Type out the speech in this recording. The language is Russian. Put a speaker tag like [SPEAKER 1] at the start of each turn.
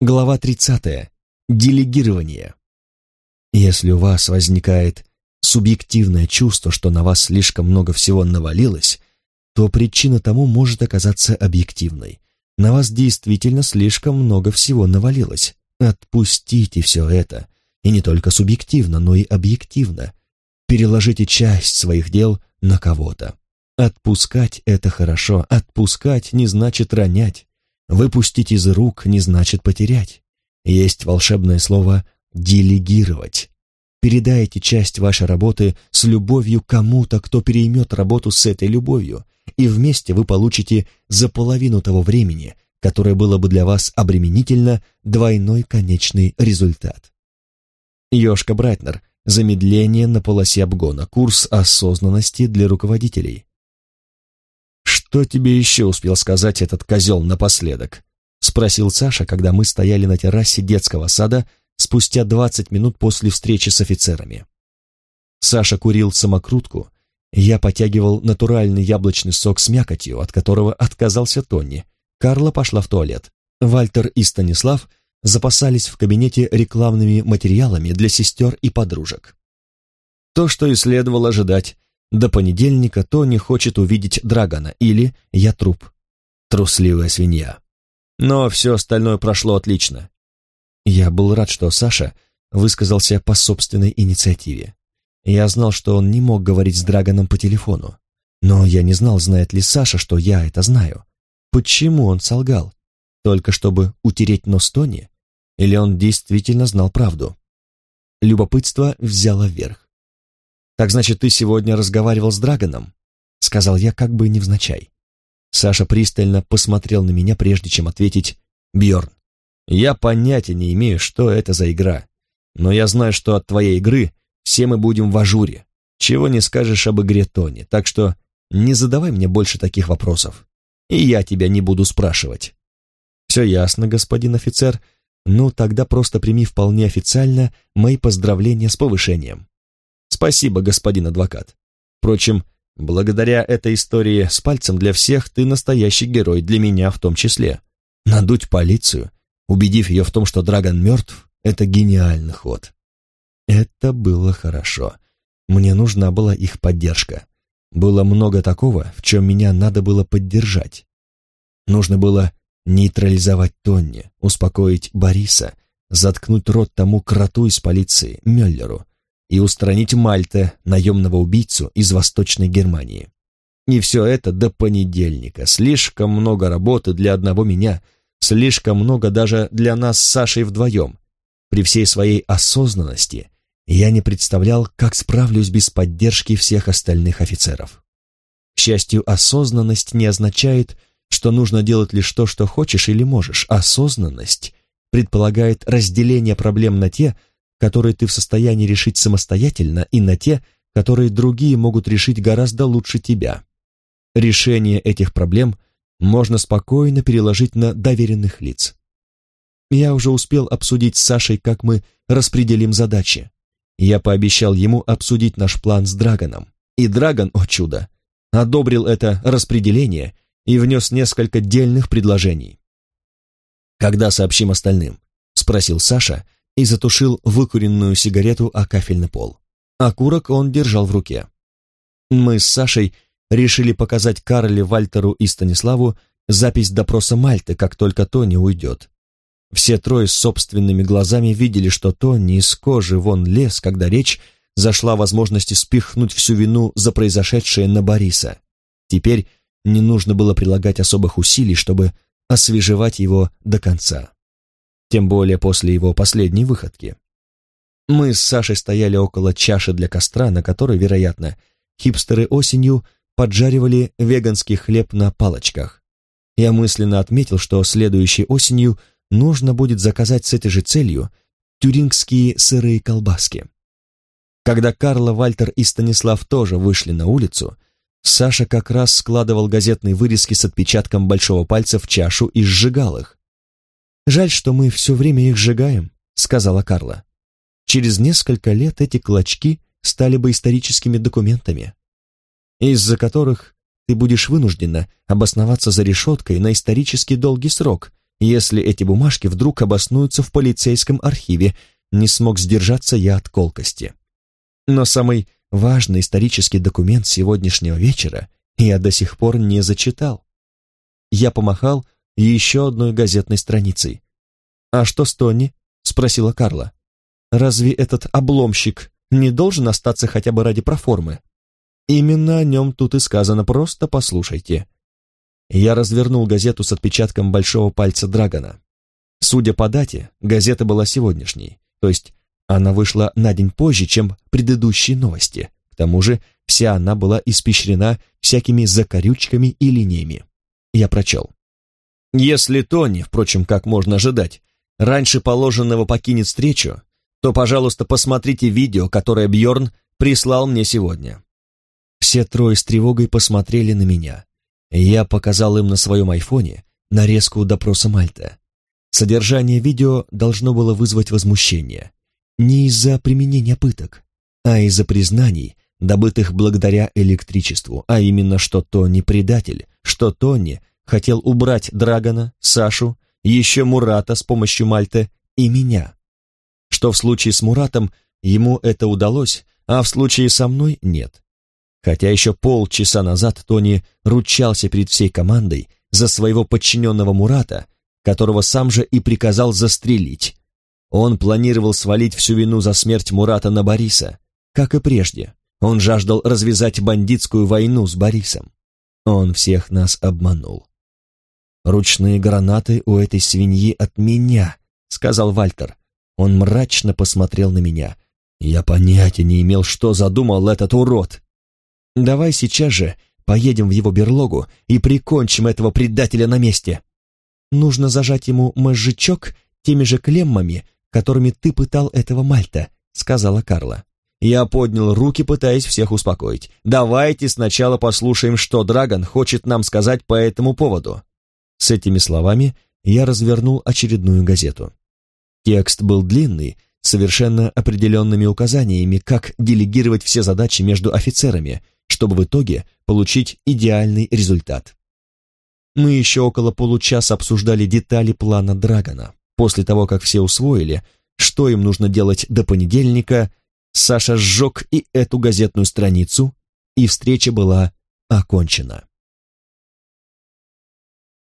[SPEAKER 1] Глава 30. Делегирование. Если у вас возникает субъективное чувство, что на вас слишком много всего навалилось, то причина тому может оказаться объективной. На вас действительно слишком много всего навалилось. Отпустите все это. И не только субъективно, но и объективно. Переложите часть своих дел на кого-то. Отпускать — это хорошо. Отпускать не значит ронять. Выпустить из рук не значит потерять. Есть волшебное слово «делегировать». Передайте часть вашей работы с любовью кому-то, кто переймет работу с этой любовью, и вместе вы получите за половину того времени, которое было бы для вас обременительно, двойной конечный результат. Ёшка Брайтнер. Замедление на полосе обгона. Курс осознанности для руководителей. «Что тебе еще успел сказать этот козел напоследок?» — спросил Саша, когда мы стояли на террасе детского сада спустя двадцать минут после встречи с офицерами. Саша курил самокрутку, я потягивал натуральный яблочный сок с мякотью, от которого отказался Тони. Карла пошла в туалет. Вальтер и Станислав запасались в кабинете рекламными материалами для сестер и подружек. То, что и следовало ожидать, до понедельника Тони хочет увидеть Драгона или я труп. Трусливая свинья. Но все остальное прошло отлично. Я был рад, что Саша высказался по собственной инициативе. Я знал, что он не мог говорить с Драгоном по телефону. Но я не знал, знает ли Саша, что я это знаю. Почему он солгал? Только чтобы утереть нос Тони? Или он действительно знал правду? Любопытство взяло вверх. «Так значит, ты сегодня разговаривал с Драгоном?» — сказал я как бы невзначай. Саша пристально посмотрел на меня, прежде чем ответить «Бьерн, я понятия не имею, что это за игра, но я знаю, что от твоей игры все мы будем в ажуре. Чего не скажешь об игре Тони, так что не задавай мне больше таких вопросов, и я тебя не буду спрашивать». «Все ясно, господин офицер. Ну, тогда просто прими вполне официально мои поздравления с повышением. Спасибо, господин адвокат. Впрочем, благодаря этой истории с пальцем для всех ты настоящий герой, для меня в том числе. Надуть полицию, убедив ее в том, что Драгон мертв, это гениальный ход. Это было хорошо. Мне нужна была их поддержка. Было много такого, в чем меня надо было поддержать. Нужно было нейтрализовать Тонни, успокоить Бориса, заткнуть рот тому кроту из полиции, Мюллеру, и устранить Мальта, наемного убийцу из Восточной Германии. И все это до понедельника. Слишком много работы для одного меня, слишком много даже для нас с Сашей вдвоем. При всей своей осознанности я не представлял, как справлюсь без поддержки всех остальных офицеров. К счастью, осознанность не означает, что нужно делать лишь то, что хочешь или можешь. Осознанность предполагает разделение проблем на те, которые ты в состоянии решить самостоятельно, и на те, которые другие могут решить гораздо лучше тебя. Решение этих проблем можно спокойно переложить на доверенных лиц. Я уже успел обсудить с Сашей, как мы распределим задачи. Я пообещал ему обсудить наш план с Драгоном. И Драгон, о чудо, одобрил это распределение и внес несколько дельных предложений. «Когда сообщим остальным?» — спросил Саша, — и затушил выкуренную сигарету о кафельный пол. Окурок он держал в руке. Мы с Сашей решили показать Карле, Вальтеру и Станиславу запись допроса Мальты, как только Тони уйдет. Все трое собственными глазами видели, что Тони из кожи вон лез, когда речь зашла о возможности спихнуть всю вину за произошедшее на Бориса. Теперь не нужно было прилагать особых усилий, чтобы освежевать его до конца тем более после его последней выходки. Мы с Сашей стояли около чаши для костра, на которой, вероятно, хипстеры осенью поджаривали веганский хлеб на палочках. Я мысленно отметил, что следующей осенью нужно будет заказать с этой же целью тюрингские сырые колбаски. Когда Карла, Вальтер и Станислав тоже вышли на улицу, Саша как раз складывал газетные вырезки с отпечатком большого пальца в чашу и сжигал их. «Жаль, что мы все время их сжигаем», — сказала Карла. «Через несколько лет эти клочки стали бы историческими документами, из-за которых ты будешь вынуждена обосноваться за решеткой на исторически долгий срок, если эти бумажки вдруг обоснуются в полицейском архиве, не смог сдержаться я от колкости. Но самый важный исторический документ сегодняшнего вечера я до сих пор не зачитал. Я помахал еще одной газетной страницей. «А что с Тони?» — спросила Карла. «Разве этот обломщик не должен остаться хотя бы ради проформы?» «Именно о нем тут и сказано, просто послушайте». Я развернул газету с отпечатком большого пальца Драгона. Судя по дате, газета была сегодняшней, то есть она вышла на день позже, чем предыдущие новости. К тому же вся она была испещрена всякими закорючками и линиями. Я прочел. Если Тони, впрочем, как можно ожидать, раньше положенного покинет встречу, то, пожалуйста, посмотрите видео, которое Бьорн прислал мне сегодня. Все трое с тревогой посмотрели на меня. Я показал им на своем айфоне нарезку допроса Мальта. Содержание видео должно было вызвать возмущение. Не из-за применения пыток, а из-за признаний, добытых благодаря электричеству, а именно, что Тони предатель, что Тони хотел убрать Драгона, Сашу, еще Мурата с помощью Мальты и меня. Что в случае с Муратом ему это удалось, а в случае со мной нет. Хотя еще полчаса назад Тони ручался перед всей командой за своего подчиненного Мурата, которого сам же и приказал застрелить. Он планировал свалить всю вину за смерть Мурата на Бориса, как и прежде. Он жаждал развязать бандитскую войну с Борисом. Он всех нас обманул. «Ручные гранаты у этой свиньи от меня», — сказал Вальтер. Он мрачно посмотрел на меня. Я понятия не имел, что задумал этот урод. «Давай сейчас же поедем в его берлогу и прикончим этого предателя на месте. Нужно зажать ему мозжечок теми же клеммами, которыми ты пытал этого Мальта», — сказала Карла. Я поднял руки, пытаясь всех успокоить. «Давайте сначала послушаем, что Драгон хочет нам сказать по этому поводу». С этими словами я развернул очередную газету. Текст был длинный, совершенно определенными указаниями, как делегировать все задачи между офицерами, чтобы в итоге получить идеальный результат. Мы еще около получаса обсуждали детали плана Драгона. После того, как все усвоили, что им нужно делать до понедельника, Саша сжег и эту газетную страницу, и встреча была окончена.